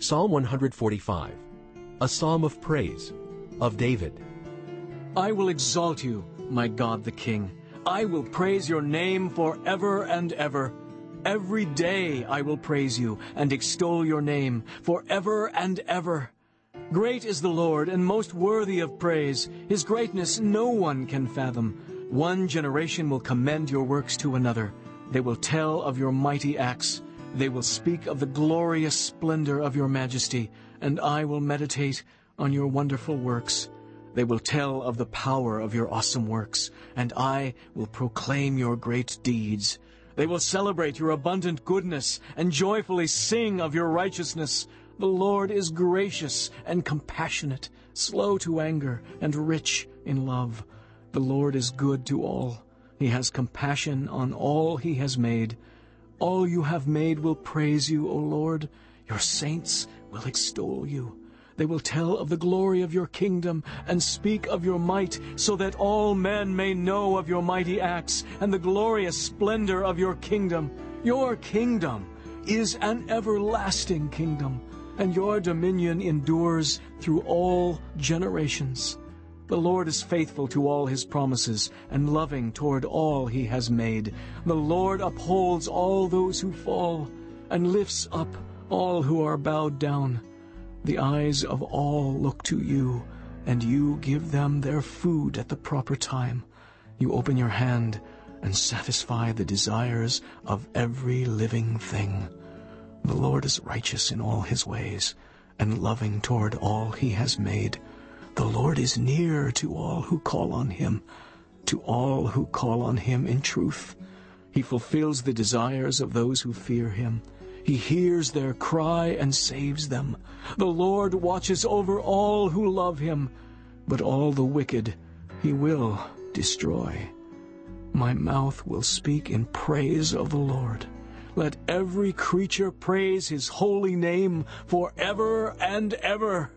Psalm 145, a psalm of praise, of David. I will exalt you, my God the King. I will praise your name forever and ever. Every day I will praise you and extol your name forever and ever. Great is the Lord and most worthy of praise. His greatness no one can fathom. One generation will commend your works to another. They will tell of your mighty acts. They will speak of the glorious splendor of your majesty, and I will meditate on your wonderful works. They will tell of the power of your awesome works, and I will proclaim your great deeds. They will celebrate your abundant goodness and joyfully sing of your righteousness. The Lord is gracious and compassionate, slow to anger, and rich in love. The Lord is good to all. He has compassion on all he has made. All you have made will praise you, O Lord. Your saints will extol you. They will tell of the glory of your kingdom and speak of your might, so that all men may know of your mighty acts and the glorious splendor of your kingdom. Your kingdom is an everlasting kingdom, and your dominion endures through all generations. The Lord is faithful to all his promises and loving toward all he has made. The Lord upholds all those who fall and lifts up all who are bowed down. The eyes of all look to you, and you give them their food at the proper time. You open your hand and satisfy the desires of every living thing. The Lord is righteous in all his ways and loving toward all he has made. The Lord is near to all who call on him, to all who call on him in truth. He fulfills the desires of those who fear him. He hears their cry and saves them. The Lord watches over all who love him, but all the wicked he will destroy. My mouth will speak in praise of the Lord. Let every creature praise his holy name forever and ever.